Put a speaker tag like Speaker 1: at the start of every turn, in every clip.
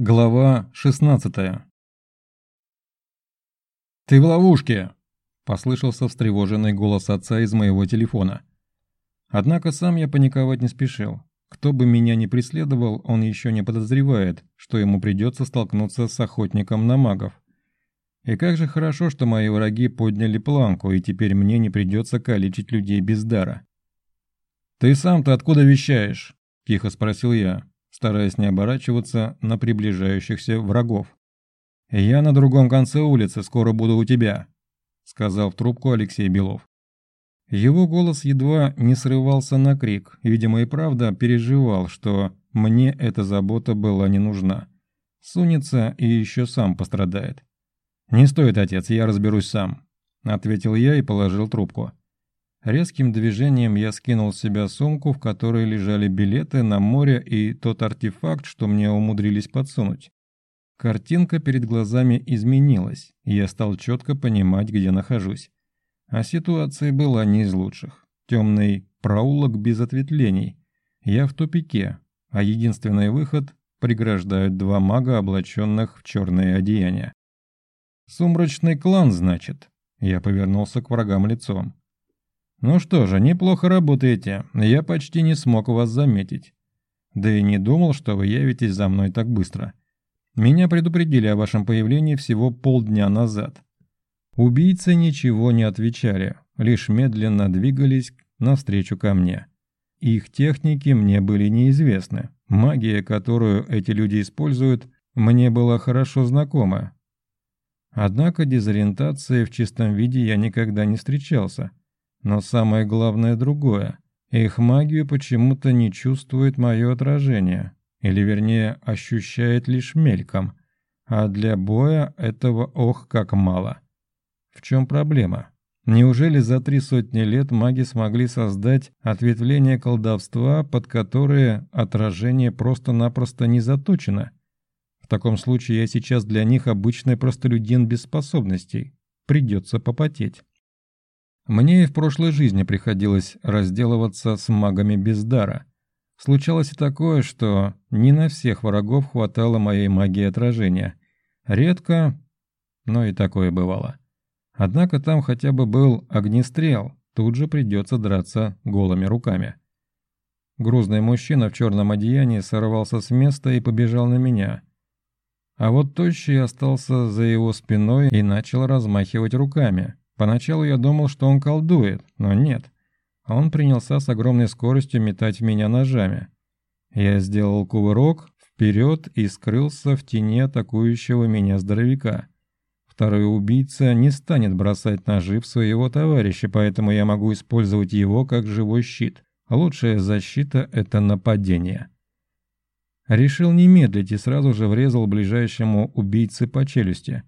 Speaker 1: Глава 16 «Ты в ловушке!» – послышался встревоженный голос отца из моего телефона. Однако сам я паниковать не спешил. Кто бы меня ни преследовал, он еще не подозревает, что ему придется столкнуться с охотником на магов. И как же хорошо, что мои враги подняли планку, и теперь мне не придется калечить людей без дара. «Ты сам-то откуда вещаешь?» – тихо спросил я стараясь не оборачиваться на приближающихся врагов. «Я на другом конце улицы, скоро буду у тебя», — сказал в трубку Алексей Белов. Его голос едва не срывался на крик, видимо и правда переживал, что мне эта забота была не нужна. Сунется и еще сам пострадает. «Не стоит, отец, я разберусь сам», — ответил я и положил трубку. Резким движением я скинул с себя сумку, в которой лежали билеты на море и тот артефакт, что мне умудрились подсунуть. Картинка перед глазами изменилась, и я стал четко понимать, где нахожусь. А ситуация была не из лучших. Темный проулок без ответвлений. Я в тупике, а единственный выход преграждают два мага, облаченных в черные одеяния. «Сумрачный клан, значит?» Я повернулся к врагам лицом. «Ну что же, неплохо работаете. Я почти не смог вас заметить. Да и не думал, что вы явитесь за мной так быстро. Меня предупредили о вашем появлении всего полдня назад». Убийцы ничего не отвечали, лишь медленно двигались навстречу ко мне. Их техники мне были неизвестны. Магия, которую эти люди используют, мне была хорошо знакома. Однако дезориентации в чистом виде я никогда не встречался – но самое главное другое. Их магию почему-то не чувствует мое отражение. Или вернее, ощущает лишь мельком. А для боя этого ох как мало. В чем проблема? Неужели за три сотни лет маги смогли создать ответвление колдовства, под которое отражение просто-напросто не заточено? В таком случае я сейчас для них обычный простолюдин без способностей. Придется попотеть. Мне и в прошлой жизни приходилось разделываться с магами без дара. Случалось и такое, что не на всех врагов хватало моей магии отражения. Редко, но и такое бывало. Однако там хотя бы был огнестрел, тут же придется драться голыми руками. Грузный мужчина в черном одеянии сорвался с места и побежал на меня. А вот тощий остался за его спиной и начал размахивать руками, Поначалу я думал, что он колдует, но нет. Он принялся с огромной скоростью метать в меня ножами. Я сделал кувырок вперед и скрылся в тени атакующего меня здоровяка. Второй убийца не станет бросать ножи в своего товарища, поэтому я могу использовать его как живой щит. Лучшая защита – это нападение. Решил не медлить и сразу же врезал ближайшему убийце по челюсти –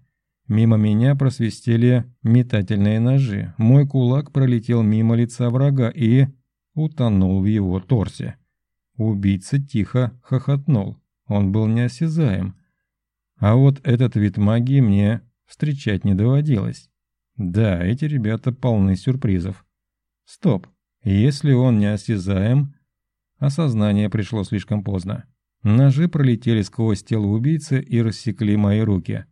Speaker 1: Мимо меня просвистели метательные ножи. Мой кулак пролетел мимо лица врага и утонул в его торсе. Убийца тихо хохотнул. Он был неосязаем. А вот этот вид магии мне встречать не доводилось. Да, эти ребята полны сюрпризов. Стоп. Если он неосязаем... Осознание пришло слишком поздно. Ножи пролетели сквозь тело убийцы и рассекли мои руки.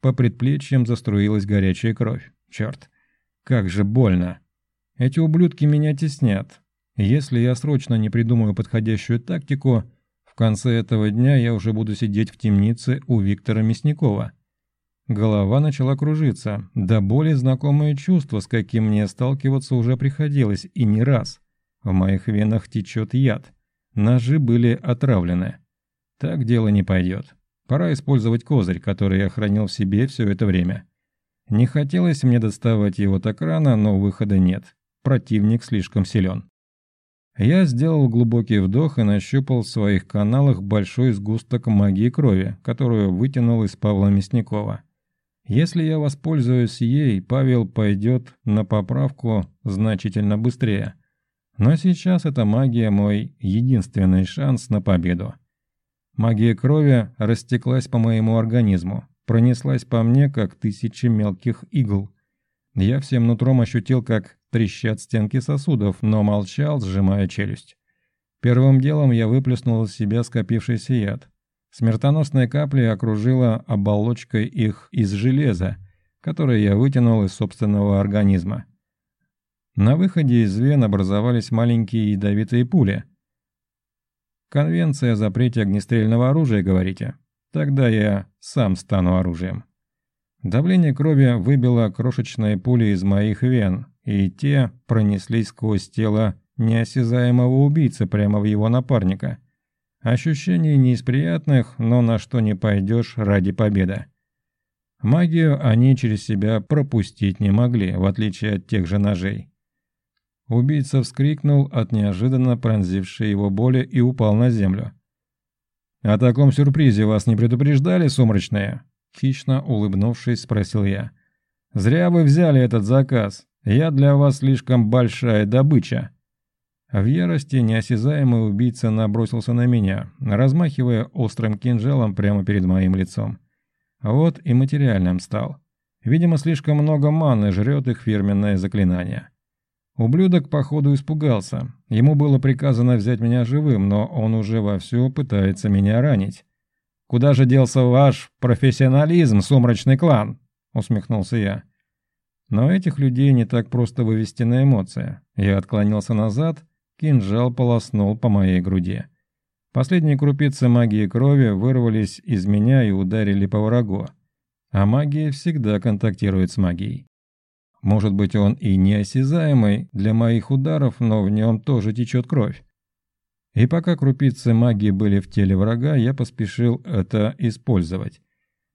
Speaker 1: По предплечьям заструилась горячая кровь. Черт, как же больно. Эти ублюдки меня теснят. Если я срочно не придумаю подходящую тактику, в конце этого дня я уже буду сидеть в темнице у Виктора Мясникова. Голова начала кружиться, да более знакомое чувство, с каким мне сталкиваться уже приходилось, и не раз. В моих венах течет яд. Ножи были отравлены. Так дело не пойдет. Пора использовать козырь, который я хранил в себе все это время. Не хотелось мне доставать его так рано, но выхода нет. Противник слишком силен. Я сделал глубокий вдох и нащупал в своих каналах большой сгусток магии крови, которую вытянул из Павла Мясникова. Если я воспользуюсь ей, Павел пойдет на поправку значительно быстрее. Но сейчас эта магия мой единственный шанс на победу. Магия крови растеклась по моему организму, пронеслась по мне, как тысячи мелких игл. Я всем нутром ощутил, как трещат стенки сосудов, но молчал, сжимая челюсть. Первым делом я выплеснул из себя скопившийся яд. Смертоносные капли окружила оболочкой их из железа, которое я вытянул из собственного организма. На выходе из вен образовались маленькие ядовитые пули. «Конвенция о запрете огнестрельного оружия, говорите? Тогда я сам стану оружием». Давление крови выбило крошечные пули из моих вен, и те пронеслись сквозь тело неосязаемого убийцы прямо в его напарника. Ощущение не из приятных, но на что не пойдешь ради победы. Магию они через себя пропустить не могли, в отличие от тех же ножей. Убийца вскрикнул от неожиданно пронзившей его боли и упал на землю. «О таком сюрпризе вас не предупреждали, сумрачные?» Хищно улыбнувшись, спросил я. «Зря вы взяли этот заказ. Я для вас слишком большая добыча». В ярости неосязаемый убийца набросился на меня, размахивая острым кинжалом прямо перед моим лицом. Вот и материальным стал. Видимо, слишком много маны жрет их фирменное заклинание. Ублюдок, походу, испугался. Ему было приказано взять меня живым, но он уже вовсю пытается меня ранить. «Куда же делся ваш профессионализм, сумрачный клан?» — усмехнулся я. Но этих людей не так просто вывести на эмоции. Я отклонился назад, кинжал полоснул по моей груди. Последние крупицы магии крови вырвались из меня и ударили по врагу. А магия всегда контактирует с магией. Может быть, он и неосязаемый для моих ударов, но в нем тоже течет кровь. И пока крупицы магии были в теле врага, я поспешил это использовать.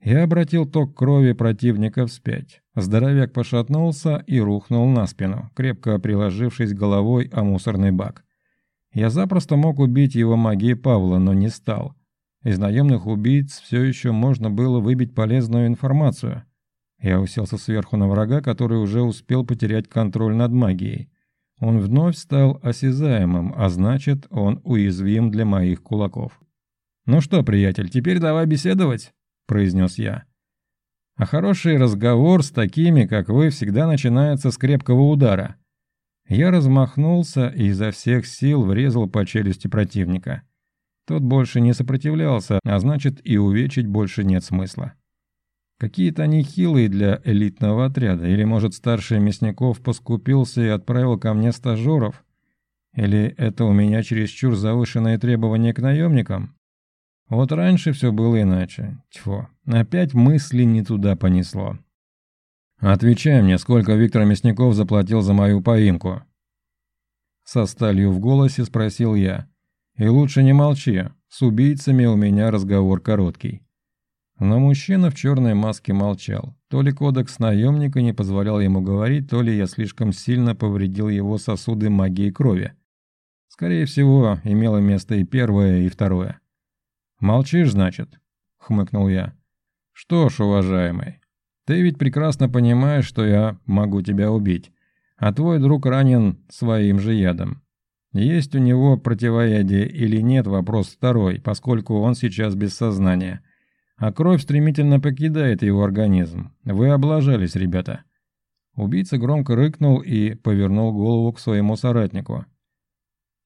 Speaker 1: Я обратил ток крови противника вспять. Здоровяк пошатнулся и рухнул на спину, крепко приложившись головой о мусорный бак. Я запросто мог убить его магией Павла, но не стал. Из наемных убийц все еще можно было выбить полезную информацию – я уселся сверху на врага, который уже успел потерять контроль над магией. Он вновь стал осязаемым, а значит, он уязвим для моих кулаков. «Ну что, приятель, теперь давай беседовать», — произнес я. «А хороший разговор с такими, как вы, всегда начинается с крепкого удара». Я размахнулся и изо всех сил врезал по челюсти противника. Тот больше не сопротивлялся, а значит и увечить больше нет смысла. Какие-то они хилые для элитного отряда, или, может, старший Мясников поскупился и отправил ко мне стажеров? Или это у меня чересчур завышенные требования к наемникам? Вот раньше все было иначе. Тьфу, опять мысли не туда понесло. «Отвечай мне, сколько Виктор Мясников заплатил за мою поимку?» Со сталью в голосе спросил я. «И лучше не молчи, с убийцами у меня разговор короткий». Но мужчина в черной маске молчал. То ли кодекс наемника не позволял ему говорить, то ли я слишком сильно повредил его сосуды магии крови. Скорее всего, имело место и первое, и второе. «Молчишь, значит?» — хмыкнул я. «Что ж, уважаемый, ты ведь прекрасно понимаешь, что я могу тебя убить, а твой друг ранен своим же ядом. Есть у него противоядие или нет, вопрос второй, поскольку он сейчас без сознания» а кровь стремительно покидает его организм. Вы облажались, ребята». Убийца громко рыкнул и повернул голову к своему соратнику.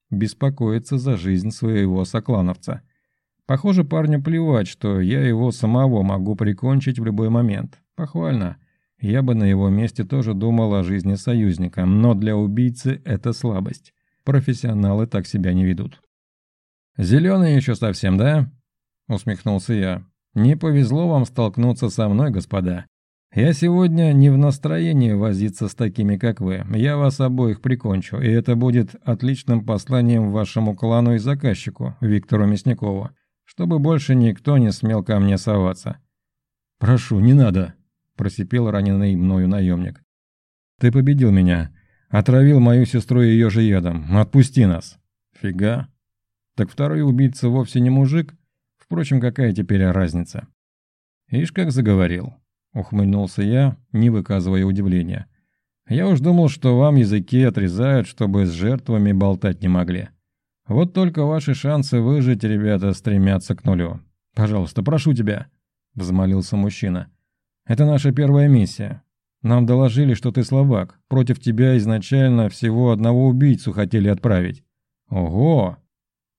Speaker 1: Беспокоится за жизнь своего соклановца. Похоже, парню плевать, что я его самого могу прикончить в любой момент. Похвально. Я бы на его месте тоже думал о жизни союзника, но для убийцы это слабость. Профессионалы так себя не ведут. «Зеленый еще совсем, да?» — усмехнулся я. Не повезло вам столкнуться со мной, господа. Я сегодня не в настроении возиться с такими, как вы. Я вас обоих прикончу, и это будет отличным посланием вашему клану и заказчику, Виктору Мясникову, чтобы больше никто не смел ко мне соваться. «Прошу, не надо», – просипел раненый мною наемник. «Ты победил меня. Отравил мою сестру ее же ядом. Отпусти нас». «Фига. Так второй убийца вовсе не мужик?» Впрочем, какая теперь разница? «Ишь, как заговорил», — ухмыльнулся я, не выказывая удивления. «Я уж думал, что вам языки отрезают, чтобы с жертвами болтать не могли. Вот только ваши шансы выжить, ребята, стремятся к нулю. Пожалуйста, прошу тебя», — взмолился мужчина. «Это наша первая миссия. Нам доложили, что ты словак. Против тебя изначально всего одного убийцу хотели отправить». «Ого!»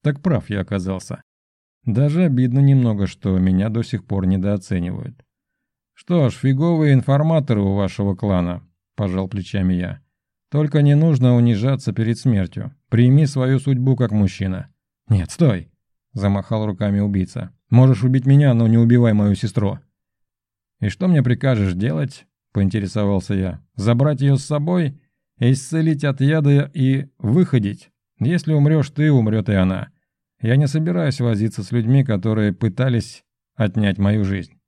Speaker 1: Так прав я оказался. Даже обидно немного, что меня до сих пор недооценивают. «Что ж, фиговые информаторы у вашего клана», – пожал плечами я. «Только не нужно унижаться перед смертью. Прими свою судьбу как мужчина». «Нет, стой!» – замахал руками убийца. «Можешь убить меня, но не убивай мою сестру». «И что мне прикажешь делать?» – поинтересовался я. «Забрать ее с собой, исцелить от яда и выходить? Если умрешь ты, умрет и она. Я не собираюсь возиться с людьми, которые пытались отнять мою жизнь».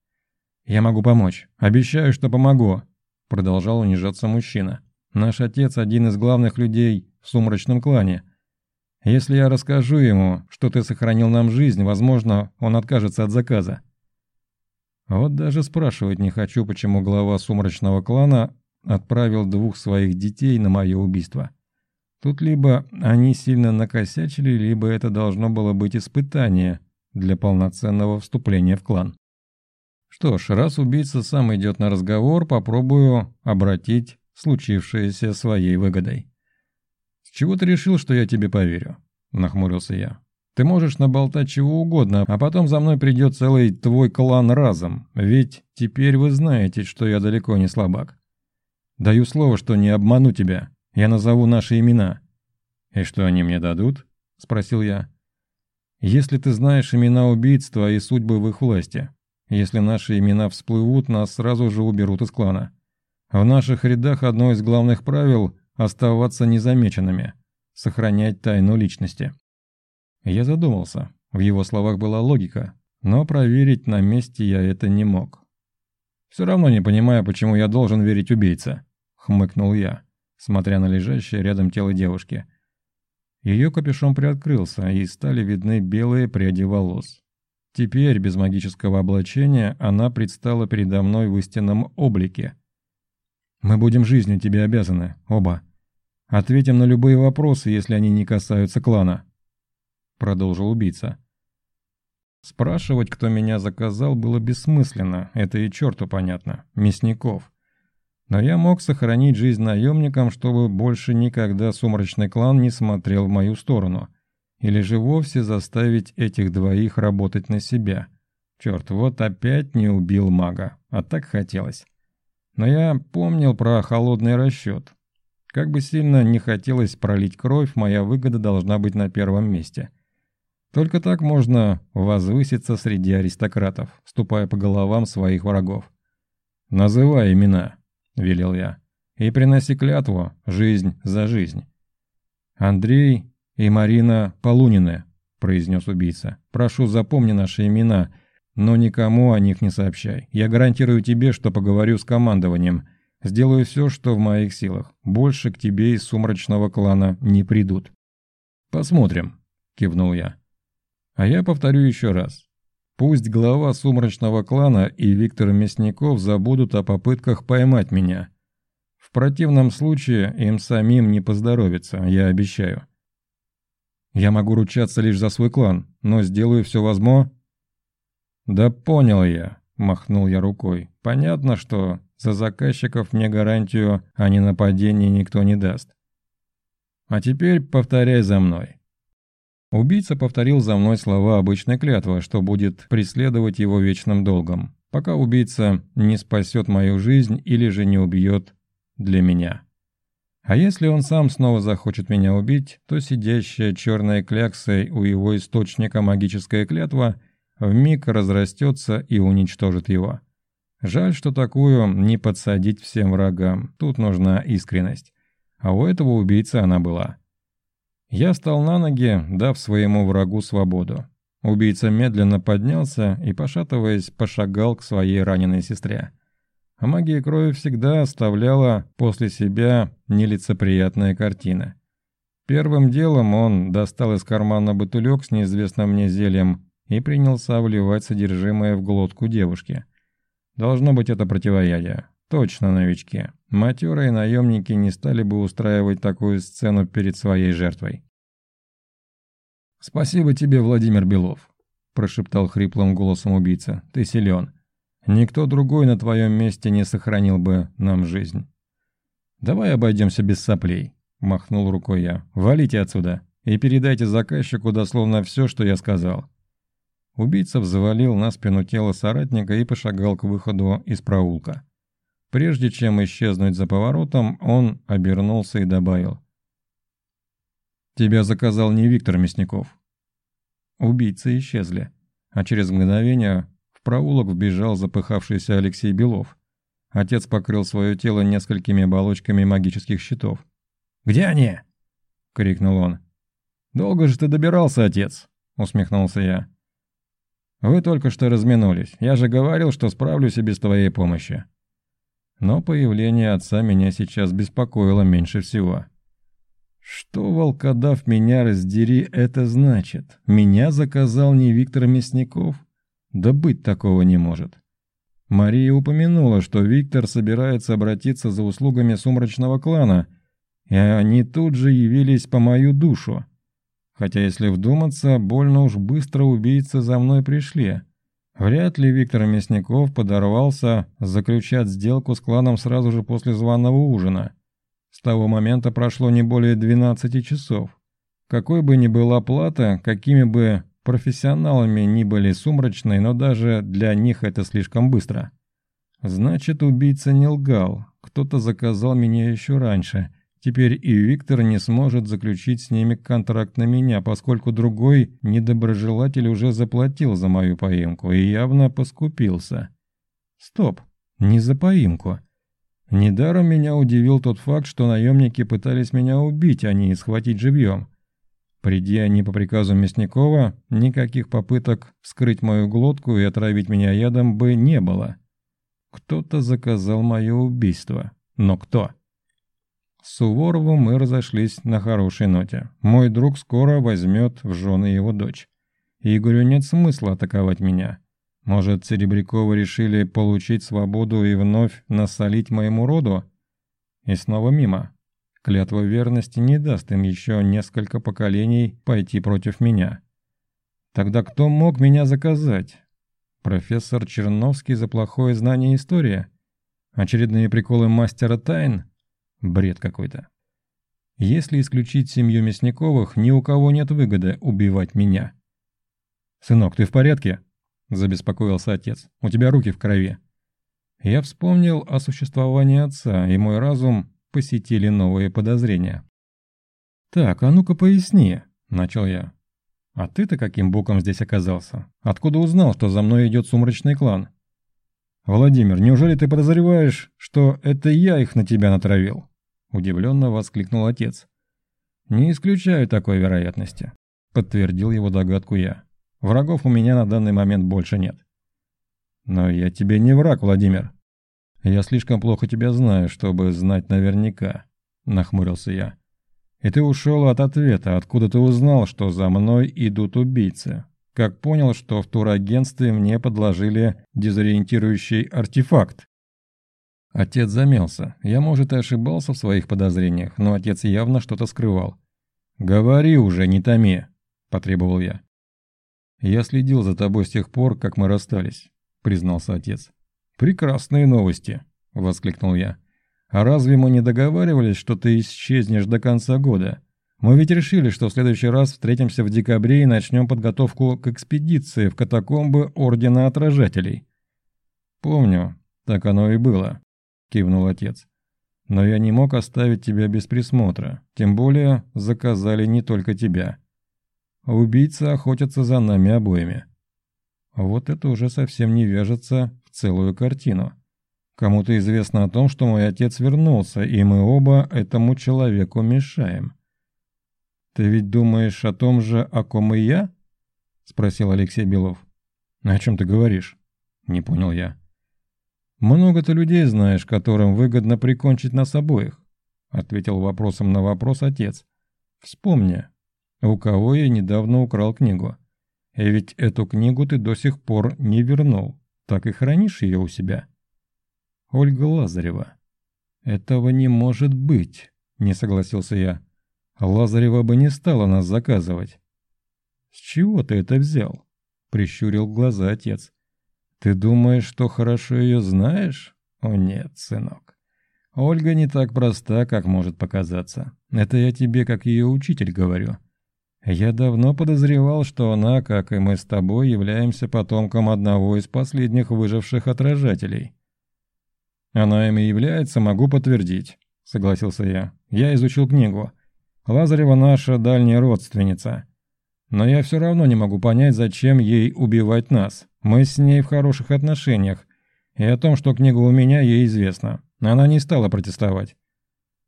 Speaker 1: «Я могу помочь. Обещаю, что помогу», – продолжал унижаться мужчина. «Наш отец – один из главных людей в сумрачном клане. Если я расскажу ему, что ты сохранил нам жизнь, возможно, он откажется от заказа». Вот даже спрашивать не хочу, почему глава сумрачного клана отправил двух своих детей на мое убийство. Тут либо они сильно накосячили, либо это должно было быть испытание для полноценного вступления в клан. Что ж, раз убийца сам идет на разговор, попробую обратить случившееся своей выгодой. «С чего ты решил, что я тебе поверю?» – нахмурился я. «Ты можешь наболтать чего угодно, а потом за мной придет целый твой клан разом, ведь теперь вы знаете, что я далеко не слабак. Даю слово, что не обману тебя, я назову наши имена». «И что они мне дадут?» – спросил я. «Если ты знаешь имена убийц, твои судьбы в их власти. Если наши имена всплывут, нас сразу же уберут из клана. В наших рядах одно из главных правил – оставаться незамеченными, сохранять тайну личности. Я задумался. В его словах была логика, но проверить на месте я это не мог. «Все равно не понимаю, почему я должен верить убийце», – хмыкнул я, смотря на лежащее рядом тело девушки. Ее капюшон приоткрылся, и стали видны белые пряди волос. Теперь, без магического облачения, она предстала передо мной в истинном облике. «Мы будем жизнью тебе обязаны, оба. Ответим на любые вопросы, если они не касаются клана», — продолжил убийца. Спрашивать, кто меня заказал, было бессмысленно, это и черту понятно, мясников. Но я мог сохранить жизнь наемникам, чтобы больше никогда сумрачный клан не смотрел в мою сторону — или же вовсе заставить этих двоих работать на себя. Черт, вот опять не убил мага, а так хотелось. Но я помнил про холодный расчет. Как бы сильно не хотелось пролить кровь, моя выгода должна быть на первом месте. Только так можно возвыситься среди аристократов, ступая по головам своих врагов. «Называй имена», — велел я, — «и приноси клятву, жизнь за жизнь». Андрей и Марина Полунины», – произнес убийца. «Прошу, запомни наши имена, но никому о них не сообщай. Я гарантирую тебе, что поговорю с командованием. Сделаю все, что в моих силах. Больше к тебе из сумрачного клана не придут». «Посмотрим», – кивнул я. «А я повторю еще раз. Пусть глава сумрачного клана и Виктор Мясников забудут о попытках поймать меня. В противном случае им самим не поздоровится, я обещаю. Я могу ручаться лишь за свой клан, но сделаю все возможно...» «Да понял я», — махнул я рукой. «Понятно, что за заказчиков мне гарантию о ненападении никто не даст. А теперь повторяй за мной». Убийца повторил за мной слова обычной клятвы, что будет преследовать его вечным долгом, пока убийца не спасет мою жизнь или же не убьет для меня. А если он сам снова захочет меня убить, то сидящая черной кляксой у его источника магическая клятва вмиг разрастется и уничтожит его. Жаль, что такую не подсадить всем врагам, тут нужна искренность. А у этого убийцы она была. Я встал на ноги, дав своему врагу свободу. Убийца медленно поднялся и, пошатываясь, пошагал к своей раненой сестре а магия крови всегда оставляла после себя нелицеприятная картина. Первым делом он достал из кармана бутылек с неизвестным мне зельем и принялся вливать содержимое в глотку девушки. Должно быть это противоядие. Точно новички. Матерые наемники не стали бы устраивать такую сцену перед своей жертвой. «Спасибо тебе, Владимир Белов», – прошептал хриплым голосом убийца. «Ты силен. Никто другой на твоем месте не сохранил бы нам жизнь. Давай обойдемся без соплей, махнул рукой я. Валите отсюда и передайте заказчику дословно все, что я сказал. Убийца взвалил на спину тело соратника и пошагал к выходу из проулка. Прежде чем исчезнуть за поворотом, он обернулся и добавил. «Тебя заказал не Виктор Мясников». Убийцы исчезли, а через мгновение в проулок вбежал запыхавшийся Алексей Белов. Отец покрыл свое тело несколькими оболочками магических щитов. «Где они?» — крикнул он. «Долго же ты добирался, отец?» — усмехнулся я. «Вы только что разминулись. Я же говорил, что справлюсь и без твоей помощи». Но появление отца меня сейчас беспокоило меньше всего. Что, волкодав, меня раздери, это значит? Меня заказал не Виктор Мясников? Да быть такого не может. Мария упомянула, что Виктор собирается обратиться за услугами сумрачного клана, и они тут же явились по мою душу. Хотя, если вдуматься, больно уж быстро убийцы за мной пришли. Вряд ли Виктор Мясников подорвался заключать сделку с кланом сразу же после званого ужина. С того момента прошло не более 12 часов. Какой бы ни была плата, какими бы профессионалами ни были сумрачные, но даже для них это слишком быстро. Значит, убийца не лгал, кто-то заказал меня еще раньше – Теперь и Виктор не сможет заключить с ними контракт на меня, поскольку другой недоброжелатель уже заплатил за мою поимку и явно поскупился. Стоп, не за поимку. Недаром меня удивил тот факт, что наемники пытались меня убить, а не схватить живьем. Приди они по приказу Мясникова, никаких попыток вскрыть мою глотку и отравить меня ядом бы не было. Кто-то заказал мое убийство. Но кто? С Суворовым мы разошлись на хорошей ноте. Мой друг скоро возьмет в жены его дочь. Игорю нет смысла атаковать меня. Может, Серебряковы решили получить свободу и вновь насолить моему роду? И снова мимо. Клятва верности не даст им еще несколько поколений пойти против меня. Тогда кто мог меня заказать? Профессор Черновский за плохое знание истории? Очередные приколы мастера тайн? Бред какой-то. Если исключить семью Мясниковых, ни у кого нет выгоды убивать меня. «Сынок, ты в порядке?» – забеспокоился отец. «У тебя руки в крови». Я вспомнил о существовании отца, и мой разум посетили новые подозрения. «Так, а ну-ка поясни», – начал я. «А ты-то каким боком здесь оказался? Откуда узнал, что за мной идет сумрачный клан?» «Владимир, неужели ты подозреваешь, что это я их на тебя натравил?» Удивленно воскликнул отец. «Не исключаю такой вероятности», — подтвердил его догадку я. «Врагов у меня на данный момент больше нет». «Но я тебе не враг, Владимир. Я слишком плохо тебя знаю, чтобы знать наверняка», — нахмурился я. «И ты ушел от ответа, откуда ты узнал, что за мной идут убийцы. Как понял, что в турагентстве мне подложили дезориентирующий артефакт, Отец замялся. Я, может, и ошибался в своих подозрениях, но отец явно что-то скрывал. «Говори уже, не томи», – потребовал я. «Я следил за тобой с тех пор, как мы расстались», – признался отец. «Прекрасные новости», – воскликнул я. «А разве мы не договаривались, что ты исчезнешь до конца года? Мы ведь решили, что в следующий раз встретимся в декабре и начнем подготовку к экспедиции в катакомбы Ордена Отражателей». «Помню, так оно и было», кивнул отец. «Но я не мог оставить тебя без присмотра, тем более заказали не только тебя. Убийцы охотятся за нами обоими». Вот это уже совсем не вяжется в целую картину. Кому-то известно о том, что мой отец вернулся, и мы оба этому человеку мешаем. «Ты ведь думаешь о том же, о ком и я?» — спросил Алексей Белов. «О чем ты говоришь?» — не понял я. «Много ты людей знаешь, которым выгодно прикончить нас обоих», — ответил вопросом на вопрос отец. «Вспомни, у кого я недавно украл книгу. И ведь эту книгу ты до сих пор не вернул, так и хранишь ее у себя». «Ольга Лазарева». «Этого не может быть», — не согласился я. «Лазарева бы не стала нас заказывать». «С чего ты это взял?» — прищурил глаза отец. Ты думаешь, что хорошо ее знаешь? О нет, сынок. Ольга не так проста, как может показаться. Это я тебе, как ее учитель, говорю. Я давно подозревал, что она, как и мы с тобой, являемся потомком одного из последних выживших отражателей. Она ими является, могу подтвердить, согласился я. Я изучил книгу. Лазарева наша дальняя родственница. Но я все равно не могу понять, зачем ей убивать нас. Мы с ней в хороших отношениях. И о том, что книга у меня, ей известно. Она не стала протестовать.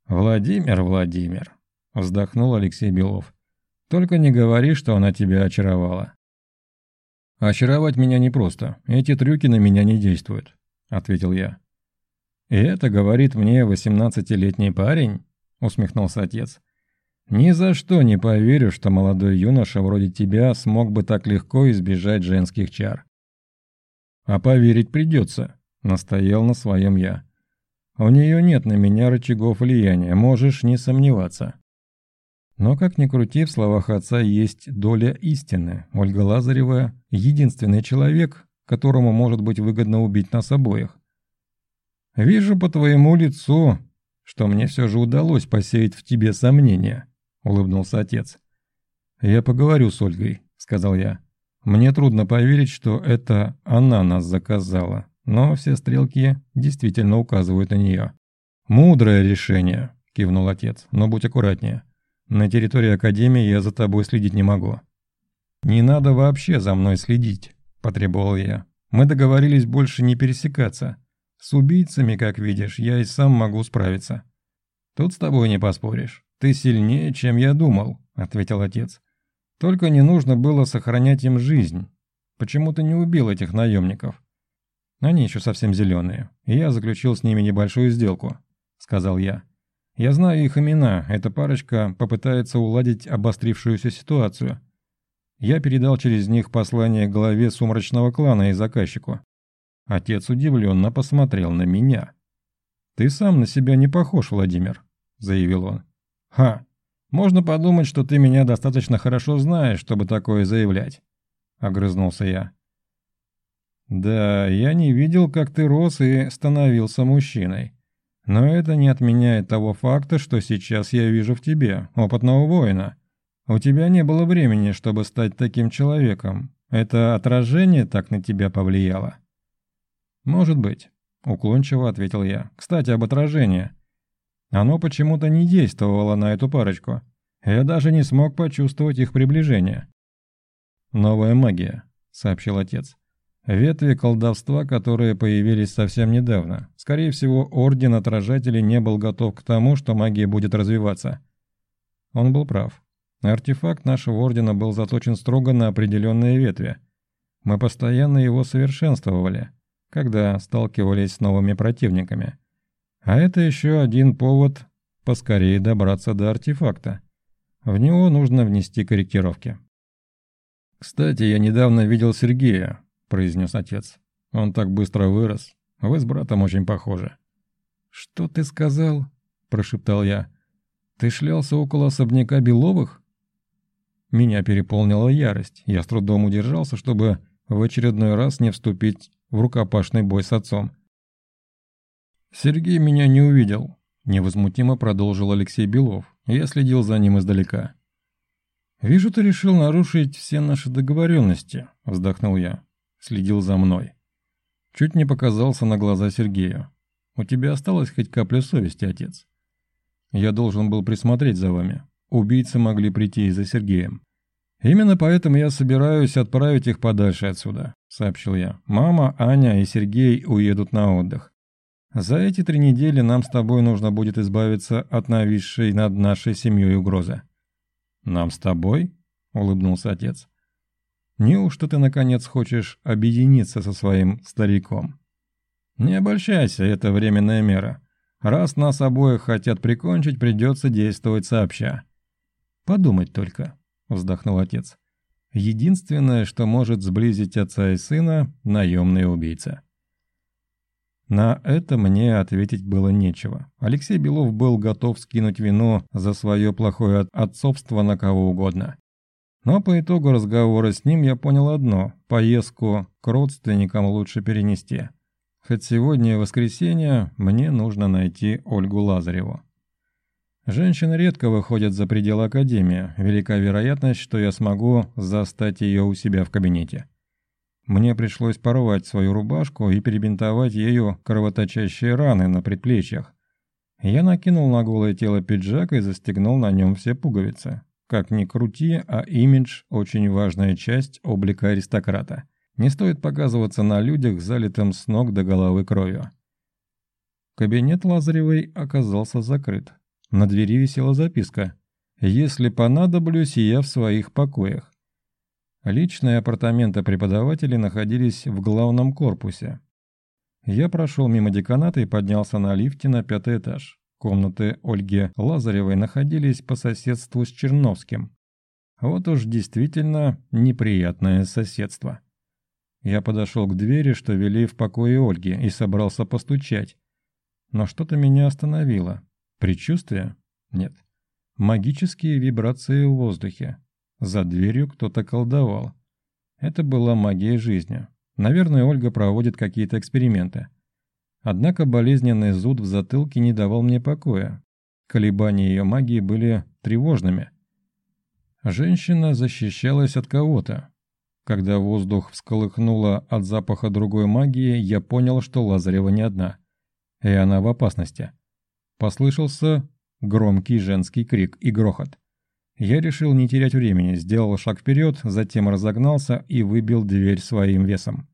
Speaker 1: «Владимир, Владимир», — вздохнул Алексей Белов. «Только не говори, что она тебя очаровала». «Очаровать меня непросто. Эти трюки на меня не действуют», — ответил я. «И это говорит мне восемнадцатилетний парень?» — усмехнулся отец. «Ни за что не поверю, что молодой юноша вроде тебя смог бы так легко избежать женских чар». «А поверить придется», — настоял на своем я. У нее нет на меня рычагов влияния, можешь не сомневаться. Но как ни крути, в словах отца есть доля истины. Ольга Лазарева – единственный человек, которому может быть выгодно убить нас обоих. «Вижу по твоему лицу, что мне все же удалось посеять в тебе сомнения», – улыбнулся отец. «Я поговорю с Ольгой», – сказал я. «Мне трудно поверить, что это она нас заказала но все стрелки действительно указывают на нее. «Мудрое решение», – кивнул отец, – «но будь аккуратнее. На территории Академии я за тобой следить не могу». «Не надо вообще за мной следить», – потребовал я. «Мы договорились больше не пересекаться. С убийцами, как видишь, я и сам могу справиться». «Тут с тобой не поспоришь. Ты сильнее, чем я думал», – ответил отец. «Только не нужно было сохранять им жизнь. Почему ты не убил этих наемников?» Они еще совсем зеленые, и я заключил с ними небольшую сделку», — сказал я. «Я знаю их имена, эта парочка попытается уладить обострившуюся ситуацию. Я передал через них послание главе сумрачного клана и заказчику. Отец удивленно посмотрел на меня. «Ты сам на себя не похож, Владимир», — заявил он. «Ха! Можно подумать, что ты меня достаточно хорошо знаешь, чтобы такое заявлять», — огрызнулся я. «Да, я не видел, как ты рос и становился мужчиной. Но это не отменяет того факта, что сейчас я вижу в тебе, опытного воина. У тебя не было времени, чтобы стать таким человеком. Это отражение так на тебя повлияло?» «Может быть», — уклончиво ответил я. «Кстати, об отражении. Оно почему-то не действовало на эту парочку. Я даже не смог почувствовать их приближение». «Новая магия», — сообщил отец. Ветви колдовства, которые появились совсем недавно. Скорее всего, Орден Отражателей не был готов к тому, что магия будет развиваться. Он был прав. Артефакт нашего Ордена был заточен строго на определенные ветви. Мы постоянно его совершенствовали, когда сталкивались с новыми противниками. А это еще один повод поскорее добраться до артефакта. В него нужно внести корректировки. Кстати, я недавно видел Сергея, – произнес отец. «Он так быстро вырос. Вы с братом очень похожи». «Что ты сказал?» – прошептал я. «Ты шлялся около особняка Беловых?» Меня переполнила ярость. Я с трудом удержался, чтобы в очередной раз не вступить в рукопашный бой с отцом. «Сергей меня не увидел», – невозмутимо продолжил Алексей Белов. Я следил за ним издалека. «Вижу, ты решил нарушить все наши договоренности», – вздохнул я следил за мной. Чуть не показался на глаза Сергею. «У тебя осталась хоть капля совести, отец?» «Я должен был присмотреть за вами. Убийцы могли прийти и за Сергеем». «Именно поэтому я собираюсь отправить их подальше отсюда», — сообщил я. «Мама, Аня и Сергей уедут на отдых. За эти три недели нам с тобой нужно будет избавиться от нависшей над нашей семьей угрозы». «Нам с тобой?» — улыбнулся отец. Неужто ты, наконец, хочешь объединиться со своим стариком? Не обольщайся, это временная мера. Раз нас обоих хотят прикончить, придется действовать сообща. Подумать только, вздохнул отец. Единственное, что может сблизить отца и сына – наемный убийца. На это мне ответить было нечего. Алексей Белов был готов скинуть вину за свое плохое отцовство на кого угодно. Но по итогу разговора с ним я понял одно – поездку к родственникам лучше перенести. Хоть сегодня воскресенье, мне нужно найти Ольгу Лазареву. Женщины редко выходят за пределы Академии, велика вероятность, что я смогу застать ее у себя в кабинете. Мне пришлось порвать свою рубашку и перебинтовать ею кровоточащие раны на предплечьях. Я накинул на голое тело пиджак и застегнул на нем все пуговицы. Как ни крути, а имидж – очень важная часть облика аристократа. Не стоит показываться на людях, залитым с ног до головы кровью. Кабинет Лазаревой оказался закрыт. На двери висела записка «Если понадоблюсь, я в своих покоях». Личные апартаменты преподавателей находились в главном корпусе. Я прошел мимо деканата и поднялся на лифте на пятый этаж. Комнаты Ольги Лазаревой находились по соседству с Черновским. Вот уж действительно неприятное соседство. Я подошел к двери, что вели в покое Ольги, и собрался постучать. Но что-то меня остановило. Предчувствие? Нет. Магические вибрации в воздухе. За дверью кто-то колдовал. Это была магия жизни. Наверное, Ольга проводит какие-то эксперименты. Однако болезненный зуд в затылке не давал мне покоя. Колебания ее магии были тревожными. Женщина защищалась от кого-то. Когда воздух всколыхнуло от запаха другой магии, я понял, что Лазарева не одна. И она в опасности. Послышался громкий женский крик и грохот. Я решил не терять времени, сделал шаг вперед, затем разогнался и выбил дверь своим весом.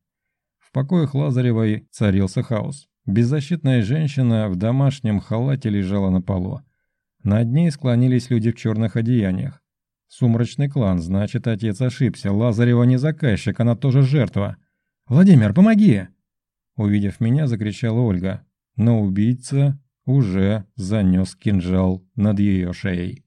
Speaker 1: В покоях Лазаревой царился хаос. Беззащитная женщина в домашнем халате лежала на полу. Над ней склонились люди в черных одеяниях. Сумрачный клан, значит, отец ошибся. Лазарева не заказчик, она тоже жертва. «Владимир, помоги!» Увидев меня, закричала Ольга. Но убийца уже занес кинжал над ее шеей.